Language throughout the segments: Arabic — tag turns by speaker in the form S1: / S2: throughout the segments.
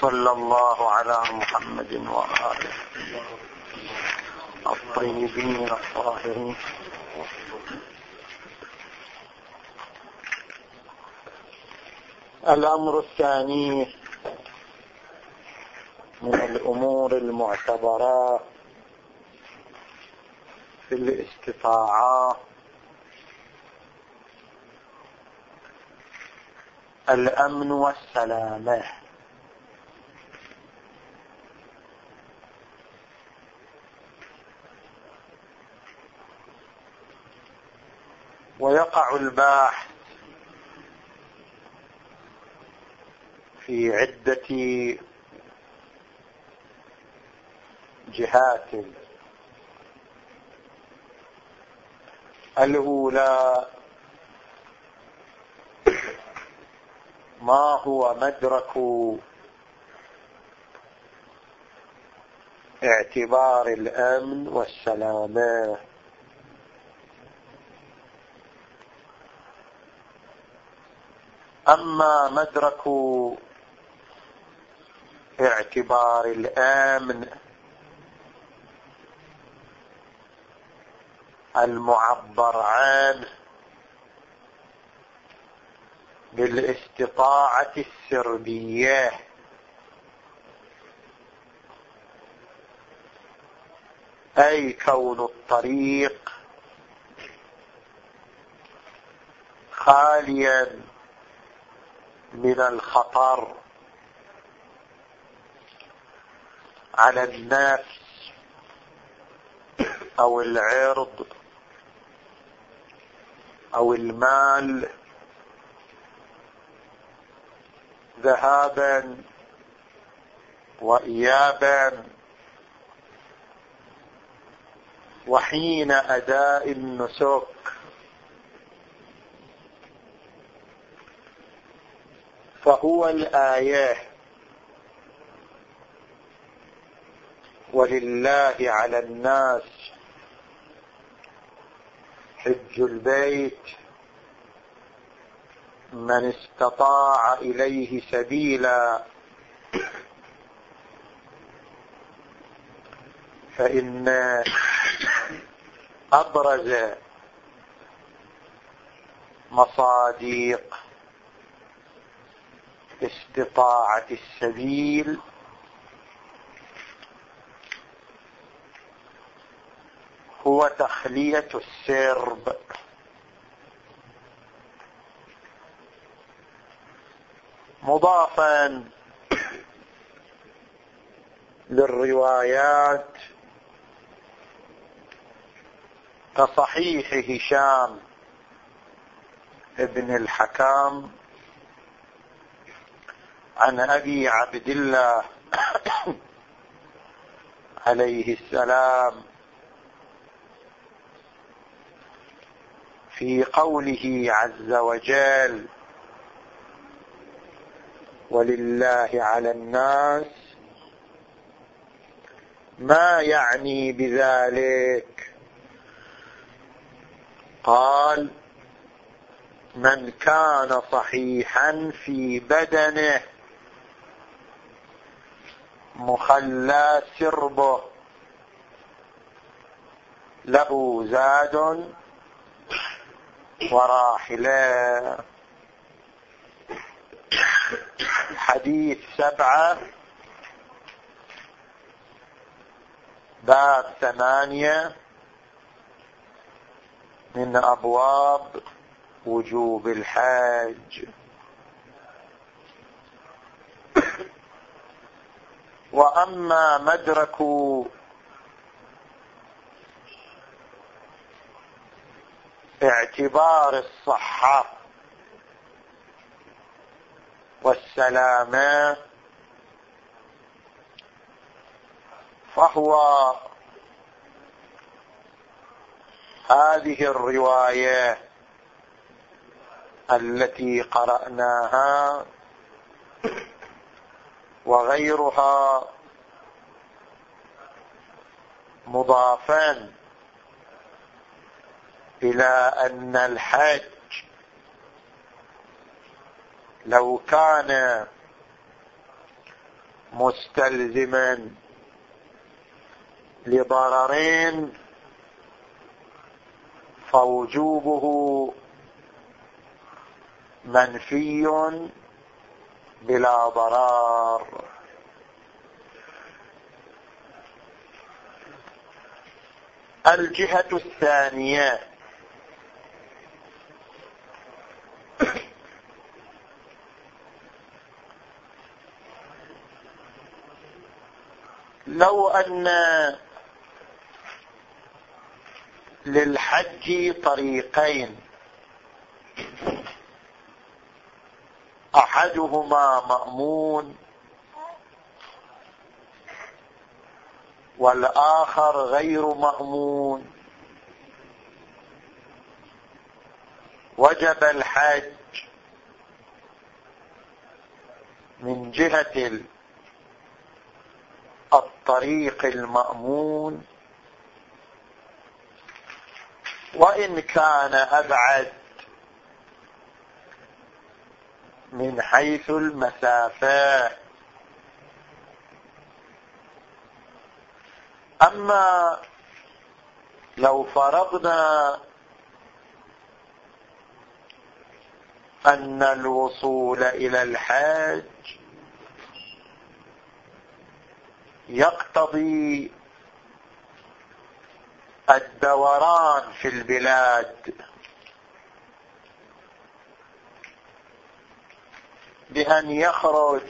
S1: صلى الله على محمد وآله الطيبين الطاهرين. الأمر الثاني من الأمور المعتبرة في الاستطاعة الأمن والسلامة. ويقع الباحث في عدة جهات. الأولى ما هو مدرك اعتبار الأمن والسلامة؟ أما مدرك اعتبار الأمن المعبر عنه بالاستطاعة السربية. أي كون الطريق خاليا من الخطر على النفس أو العرض أو المال ذهابا وايابا وحين أداء النسك. فهو الآية. ولله على الناس حج البيت. من استطاع إليه سبيلا. فإن أبرز مصاديق استطاعة السبيل هو تخلية السرب. مضافا للروايات كصحيح هشام ابن الحكام عن أبي عبد الله عليه السلام في قوله عز وجل ولله على الناس ما يعني بذلك. قال من كان صحيحا في بدنه مخلى سربه له زاد وراحلا حديث سبعة باب ثمانية من أبواب وجوب الحج وأما مدرك اعتبار الصحة والسلامة. فهو هذه الرواية التي قرأناها وغيرها مضافا إلى أن الحج لو كان مستلزما لضررين فوجوبه منفي بلا ضرار الجهة الثانية لو أن للحج طريقين أحدهما مأمون والآخر غير مأمون. وجب الحج من جهة الطريق المأمون. وإن كان أبعد من حيث المسافة أما لو فرضنا أن الوصول إلى الحج يقتضي الدوران في البلاد. بأن يخرج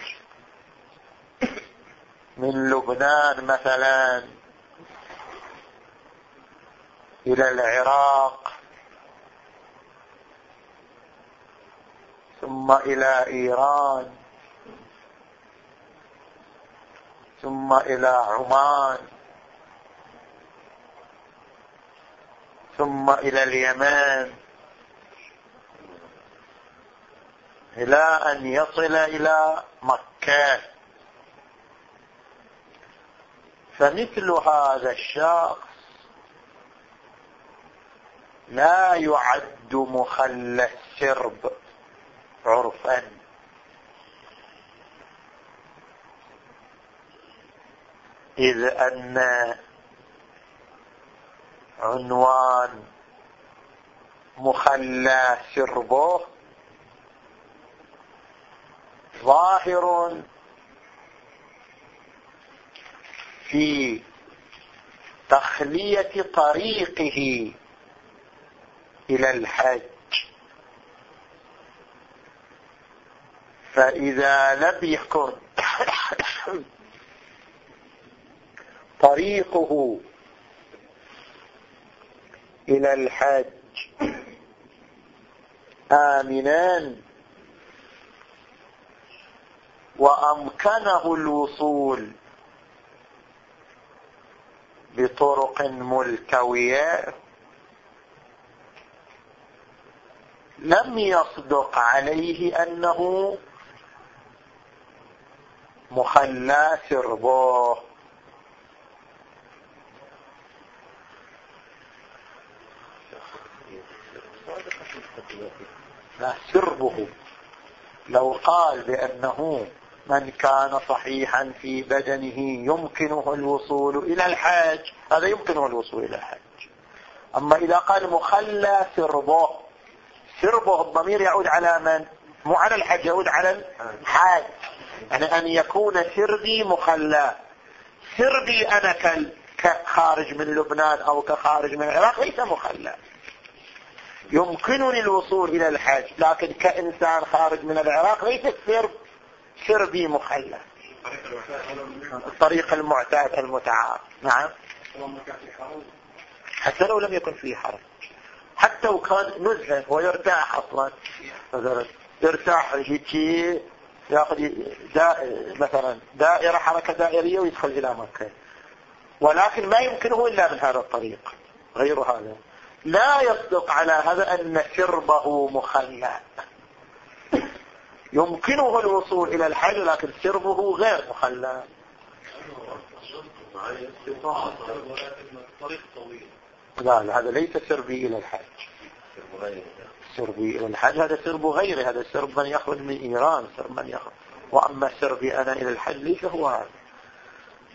S1: من لبنان مثلا إلى العراق ثم إلى إيران. ثم إلى عمان ثم إلى اليمن إلى أن يصل إلى مكة. فمثل هذا الشخص لا يعد مخلى السرب عرفا. إذ أن عنوان مخلى سربه ظاهر في تخلية طريقه إلى الحج. فإذا لم يكن طريقه إلى الحج. آمنا وأمكنه الوصول بطرق ملتوية لم يصدق عليه أنه مخلى لا سربه. لو قال بأنه من كان صحيحا في بدنه يمكنه الوصول إلى الحج هذا يمكنه الوصول إلى الحج أما إذا قال مخلى سربه سربه الضمير يعود على من؟ مو على الحج يعود على الحاج. يعني أن يكون سربي مخلى. سربي أنا كخارج من لبنان أو كخارج من العراق ليس مخلى. يمكنني الوصول إلى الحج لكن كإنسان خارج من العراق ليس سرب سربي مخلى الطريق المعتاد المتعارف نعم. حتى لو لم يكن فيه حرج حتى لو كان نزهة ويرتاح أصلا. يرتاح يجي يأخذ مثلا دائرة حركة دائرية ويدخل إلى مكة. ولكن ما يمكنه إلا من هذا الطريق. غير هذا. لا يصدق على هذا أن شربه مخلى يمكنه الوصول إلى الحج لكن شربه غير مخلى لا لا هذا ليس سربي إلى الحج. سربي إلى الحج هذا سرب غيره هذا سرب من يخرج من إيران سرب من يخرج وأما سربي أنا إلى الحج فهو هذا.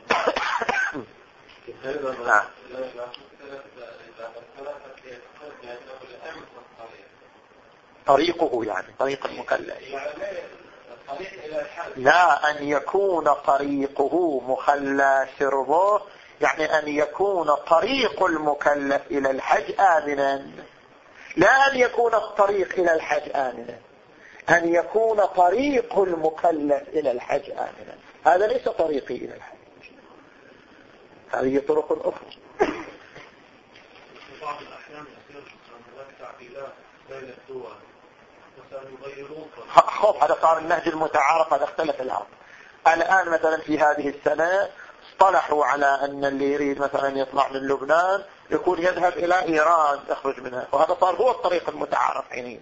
S1: نعم. طريقه يعني طريق المكلف. لا أن يكون طريقه مخلى سربه يعني أن يكون طريق المكلف إلى الحج آمنا. لا أن يكون الطريق إلى الحج آمنا. أن يكون طريق المكلف إلى الحج آمنا. هذا ليس طريقي إلى الحج. هذه طرق أخرى. بعض الأحيان يصير هناك تعديلات بين الدول خوف هذا صار النهج المتعارف هذا اختلف الأمر. الآن مثلا في هذه السنة اصطلحوا على أن اللي يريد مثلا يطلع من لبنان يكون يذهب إلى إيران يخرج منها. وهذا صار هو الطريق المتعارف حينئذ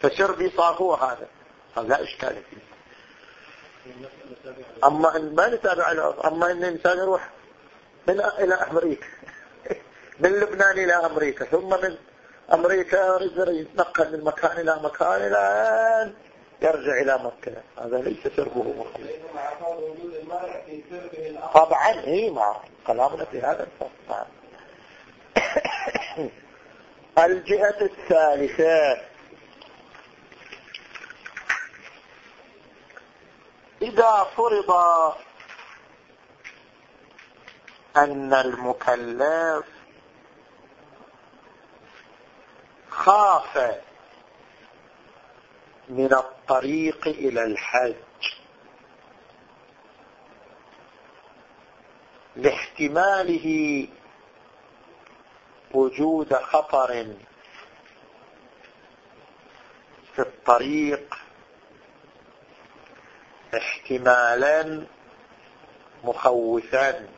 S1: فشربي صار هو هذا. هذا لا إشكال فيه. أما إن ما نتابع أما إن الإنسان يروح من إلى أمريكا. من لبنان إلى أمريكا ثم من أمريكا يتنقل من مكان إلى مكان إلى أن يرجع إلى مكة. هذا ليس سربه مخلص. طبعا إي مع كلامنا في هذا الفصل الجهة الثالثة. إذا فرض أن المكلف خاف من الطريق إلى الحج. لاحتماله وجود خطر في الطريق. احتمالا مخوفا.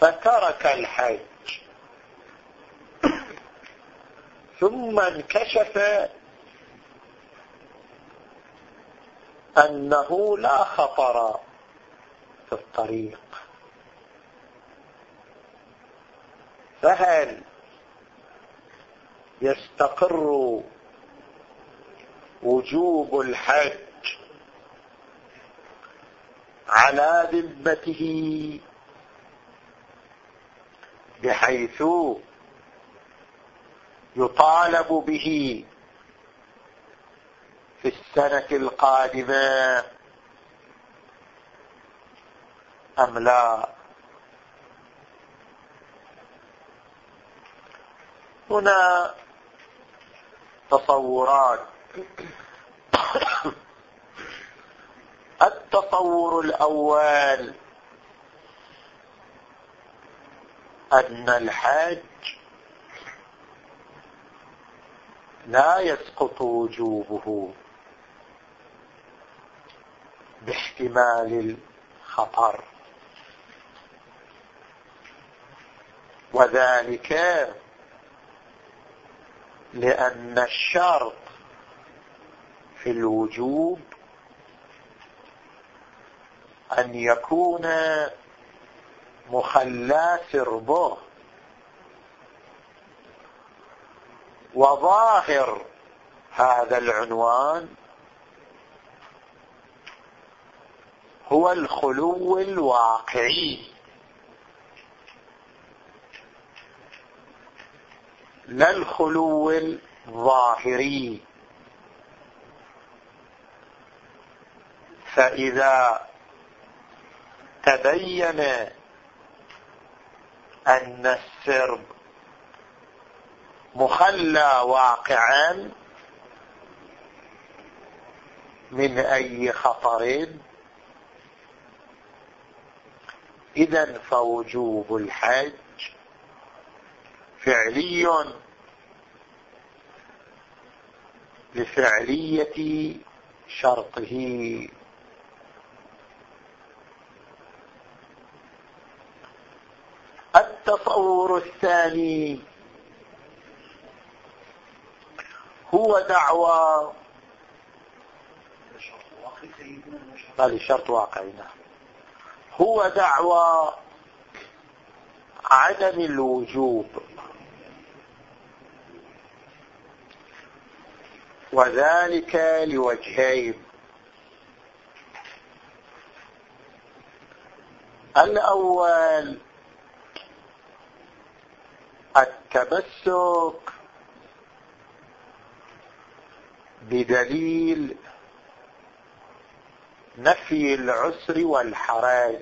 S1: فترك الحج. ثم انكشف أنه لا خطر في الطريق. فهل يستقر وجوب الحج على ذمته بحيث يطالب به في السنة القادمة. أم لا؟ هنا تصورات التصور الأول أن الحج لا يسقط وجوبه باحتمال الخطر. وذلك لأن الشرط في الوجوب أن يكون مخلى سربه. وظاهر هذا العنوان هو الخلو الواقعي. لا الخلو الظاهري. فإذا تبين أن السرب مخلى واقعا من أي خطر إذا فوجوب الحج فعلي لفعلية شرطه. التصور الثاني هو دعوى. قال الشرط واقعي نعم. هو دعوى عدم الوجوب. وذلك لوجهين. الأول التمسك بدليل نفي العسر والحرج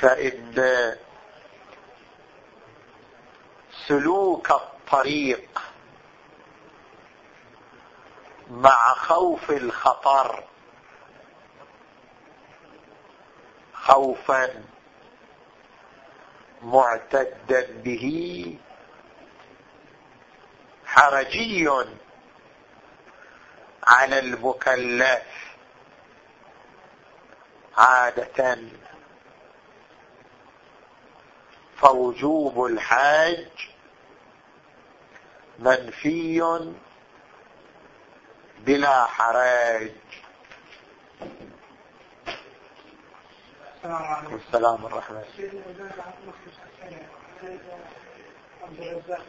S1: فإن سلوك الطريق مع خوف الخطر خوفا معتدا به حرجي على المكلف. عادة فوجوب الحاج منفي بلا حرج. السلام ورحمة عبد الرزاق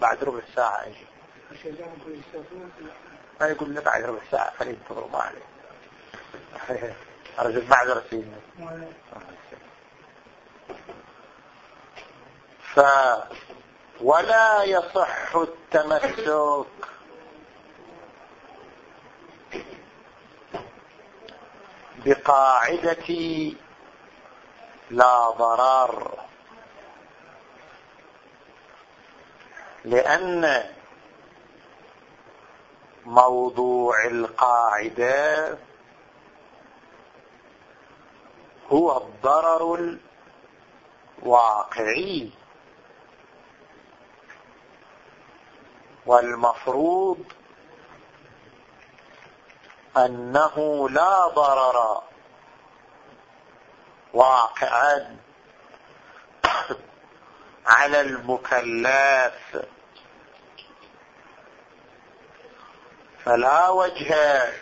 S1: بعد ربع ساعة أجي. ما يقول لي بعد ربع ساعة. خليه ينتظروا ما عليه. أرجو معذرة سيدنا ف ولا يصح التمسك. بقاعدة لا ضرر. لأن موضوع القاعدة هو الضرر الواقعي. والمفروض أنه لا ضرر. واقعا على المكلف. فلا وجه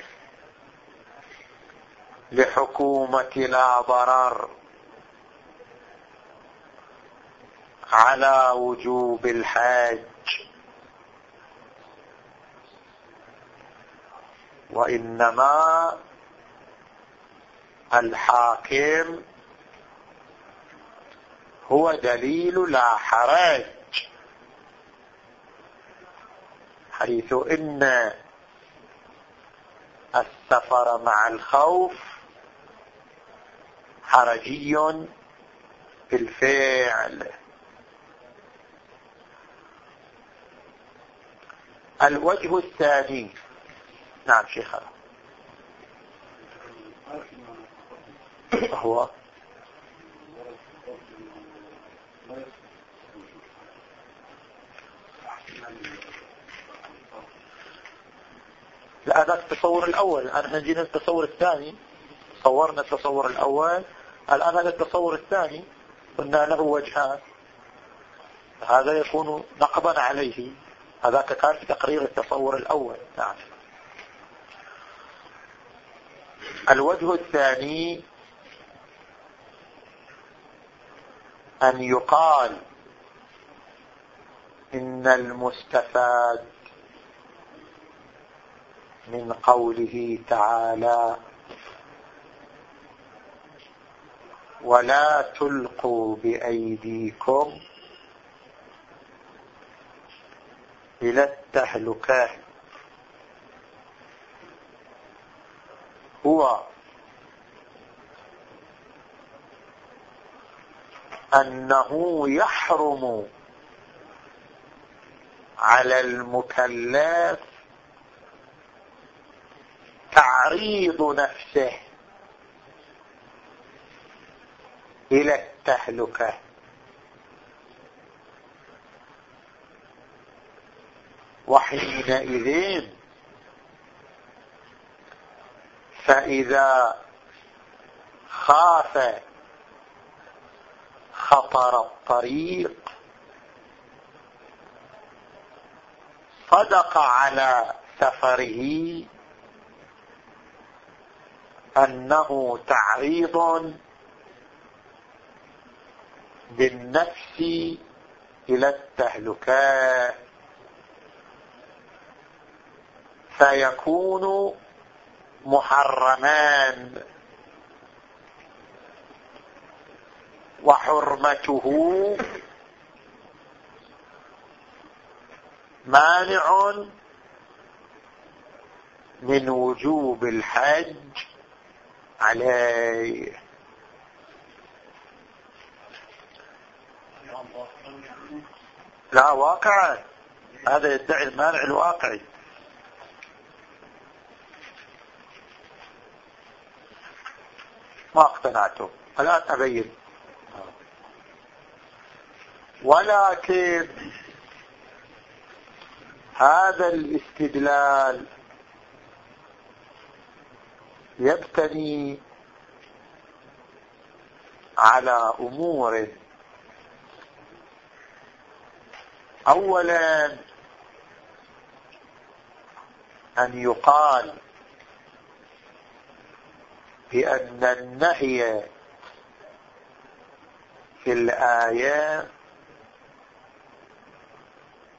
S1: لحكومة لا ضرر على وجوب الحج وإنما الحاكم هو دليل لا حرج. حيث إن السفر مع الخوف حرجي بالفعل الوجه الثاني. نعم شيخنا هو لا هذا التصور الأول. الآن إحنا جينا التصور الثاني. صورنا التصور الأول. الآن هذا التصور الثاني. قلنا له وجهان. هذا يكون نقضا عليه. هذاك كان في تقرير التصور الأول. نعم. الوجه الثاني أن يقال إن المستفاد من قوله تعالى ولا تلقوا بأيديكم إلى التهلكة. هو أنه يحرم على المكلف تعريض نفسه إلى التهلكة. وحينئذ فإذا خاف خطر الطريق. صدق على سفره أنه تعريض بالنفس إلى التهلكة. فيكون محرمان وحرمته. مانع من وجوب الحج عليه لا واقعا. هذا يدعي المانع الواقعي. ما اقتنعتم. الآن أبين. ولكن هذا الاستدلال يبتني على أمور. اولا أن يقال بأن النهي في الآية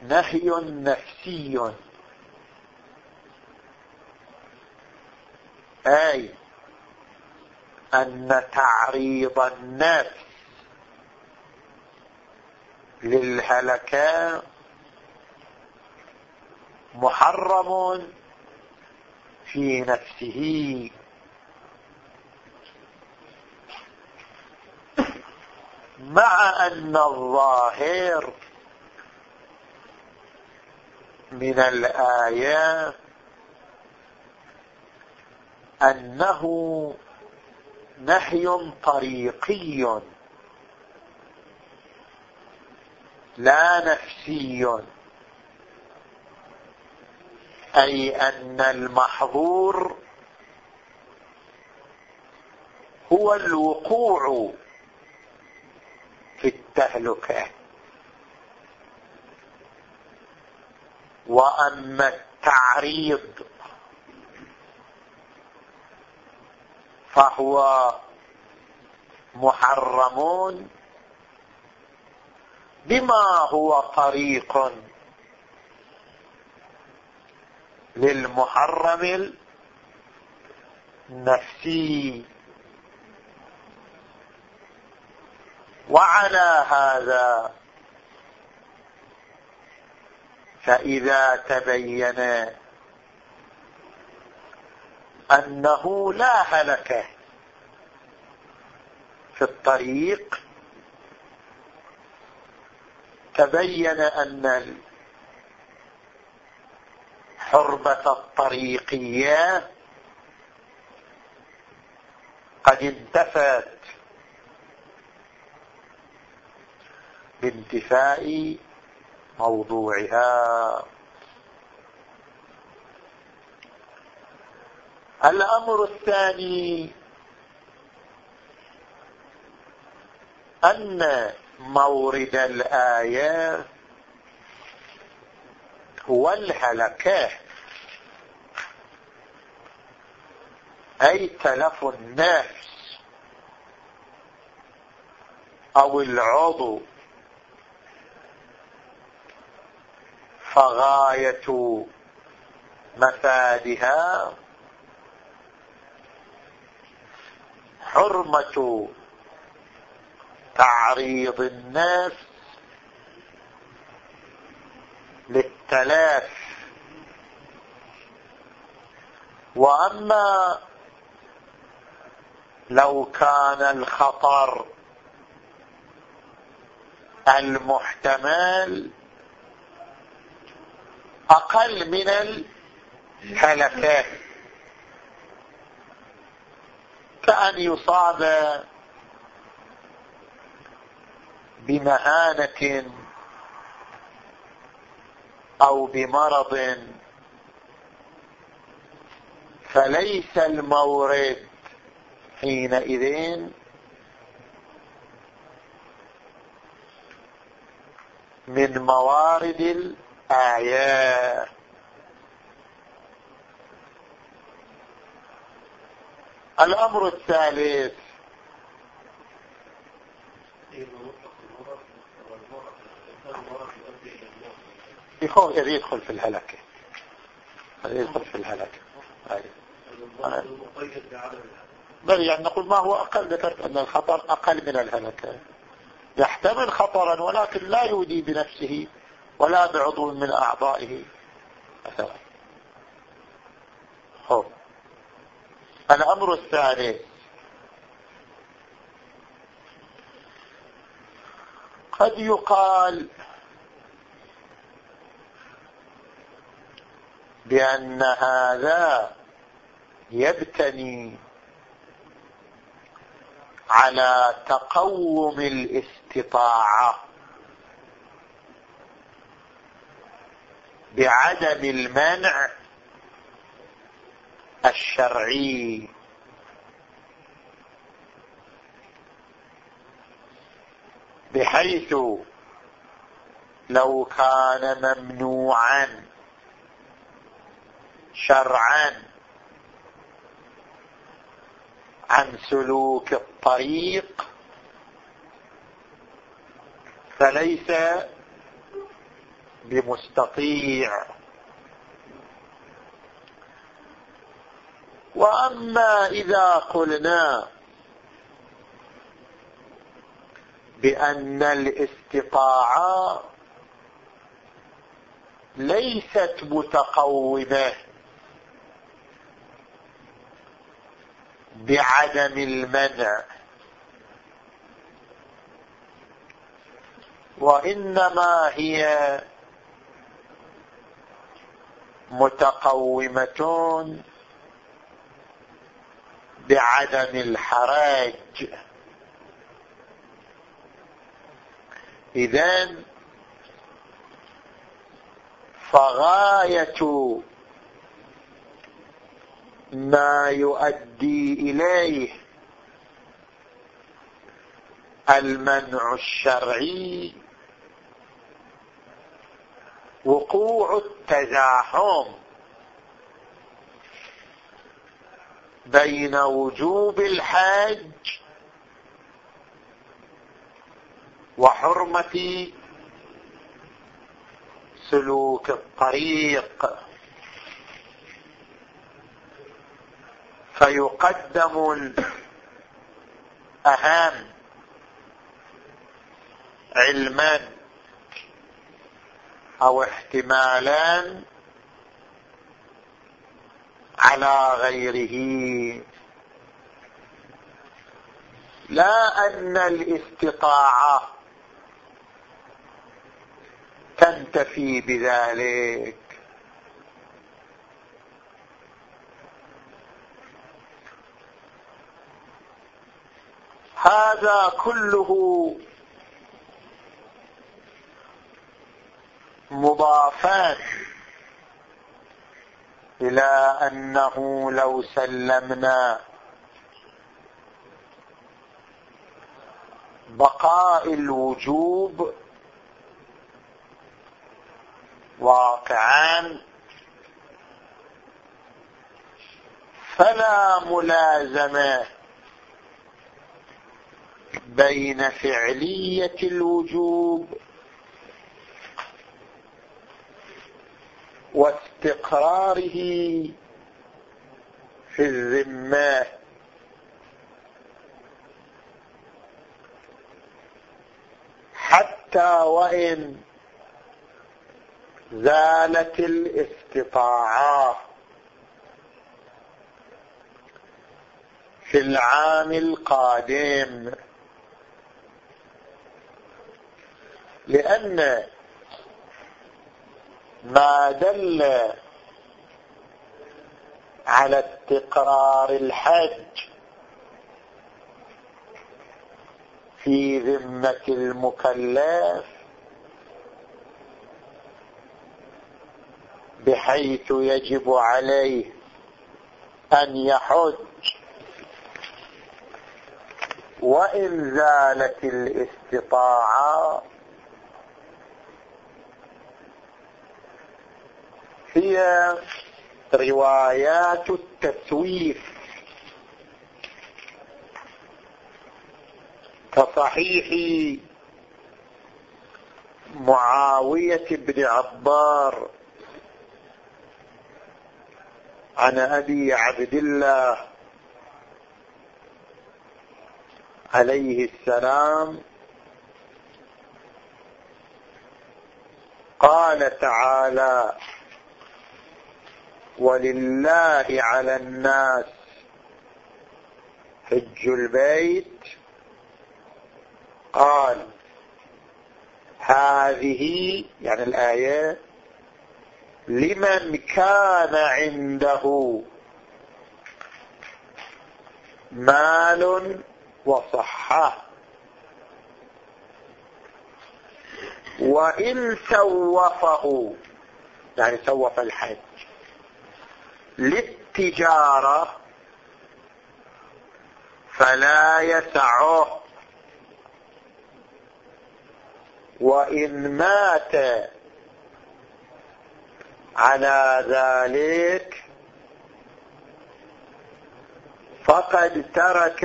S1: نهي نفسي. أي أن تعريض النفس للهلكاء محرم في نفسه. مع أن الظاهر من الآيات أنه نهي طريقي لا نفسي أي أن المحظور هو الوقوع في التهلكه وأما التعريض فهو محرمون بما هو طريق للمحرم النفسي. وعلى هذا فإذا تبين أنه لا هلك في الطريق تبين أن الحربة الطريقية قد انتفت. بانتفاء موضوعها. الأمر الثاني أن مورد الآية هو الهلكة. أي تلف النفس أو العضو. فغاية مفادها حرمة تعريض الناس للتلاف. وأما لو كان الخطر المحتمل أقل من الهلكات كأن يصاب بمهانة أو بمرض. فليس المورد حينئذ من موارد Ah, آيات الأمر الثالث. يخوف يدخل في الهلكة يدخل في الهلكة بل يعني نقول ما هو أقل ذكرت أن الخطر أقل من الهلكة يحتمل خطرا ولكن لا يودي بنفسه ولا بعضو من أعضائه. مثلا. الأمر الثاني. قد يقال بأن هذا يبتني على تقوم الاستطاعة. بعدم المنع الشرعي. بحيث لو كان ممنوعا شرعا عن سلوك الطريق فليس بمستطيع وأما إذا قلنا بأن الاستطاعة ليست متقومة بعدم المنع وإنما هي متقومه بعدم الحرج اذا فغاية ما يؤدي إليه المنع الشرعي وقوع التزاحم بين وجوب الحج وحرمة سلوك الطريق. فيقدم الأهم علما أو احتمالان على غيره. لا أن الاستطاعة تنتفي بذلك. هذا كله مضافات إلى أنه لو سلمنا بقاء الوجوب واقعان فلا ملازمة بين فعلية الوجوب واستقراره في الذمة. حتى وإن زالت الاستطاعة في العام القادم. لأن ما دل على استقرار الحج في ذمة المكلف بحيث يجب عليه أن يحج. وإن زالت الاستطاعة هي روايات التسويف. كصحيح معاوية بن عبار عن أبي عبد الله عليه السلام قال تعالى ولله على الناس حج البيت. قال هذه يعني الآية لمن كان عنده مال وصحة. وإن سوفه يعني سوف الحج. للتجارة فلا يسعه. وإن مات على ذلك فقد ترك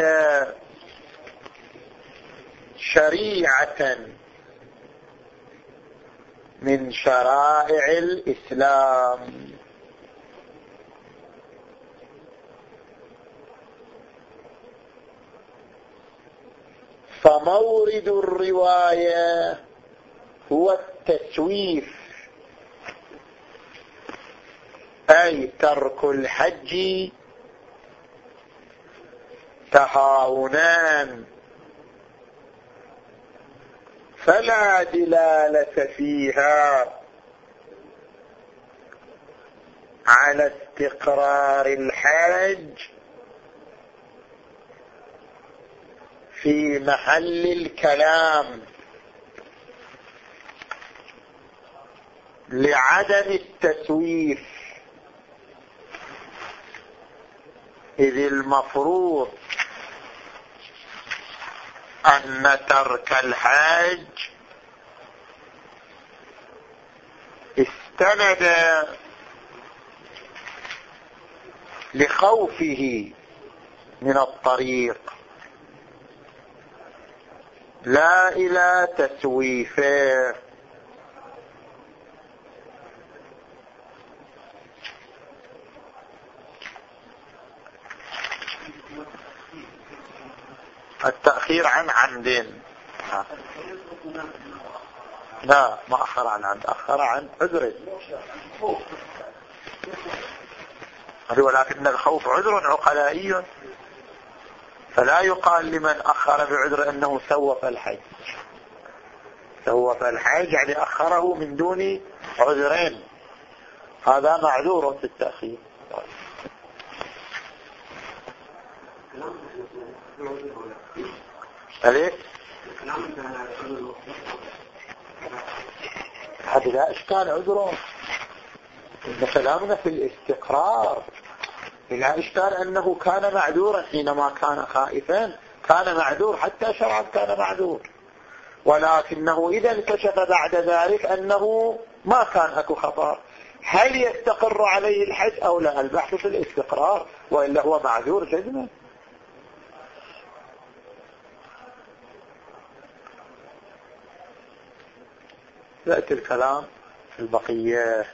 S1: شريعة من شرائع الإسلام. فمورد الرواية هو التسويف أي ترك الحج تهاونان. فلا دلالة فيها على استقرار الحج في محل الكلام. لعدم التسويف. إذ المفروض أن ترك الحج استند لخوفه من الطريق. لا إلى تسويفه التأخير عن عمد لا ما أخر عن عمد أخر عن عذر. ولكن الخوف عذر عقلائي. فلا يقال لمن أخر بعذر أنه سوف الحج. سوف الحج يعني أخره من دون عذرين. هذا معذور في التأخير. أليس هذا لا إشكال عذره؟ كلامنا في الاستقرار. لا إشكال أنه كان معذورا حينما كان خائفا كان معذور حتى شرعا كان معذور. ولكنه إذا انكشف بعد ذلك أنه ما كان أكو خطر. هل يستقر عليه الحج أو لا؟ البحث في الاستقرار وإلا هو معذور جزما. يأتي الكلام في البقية.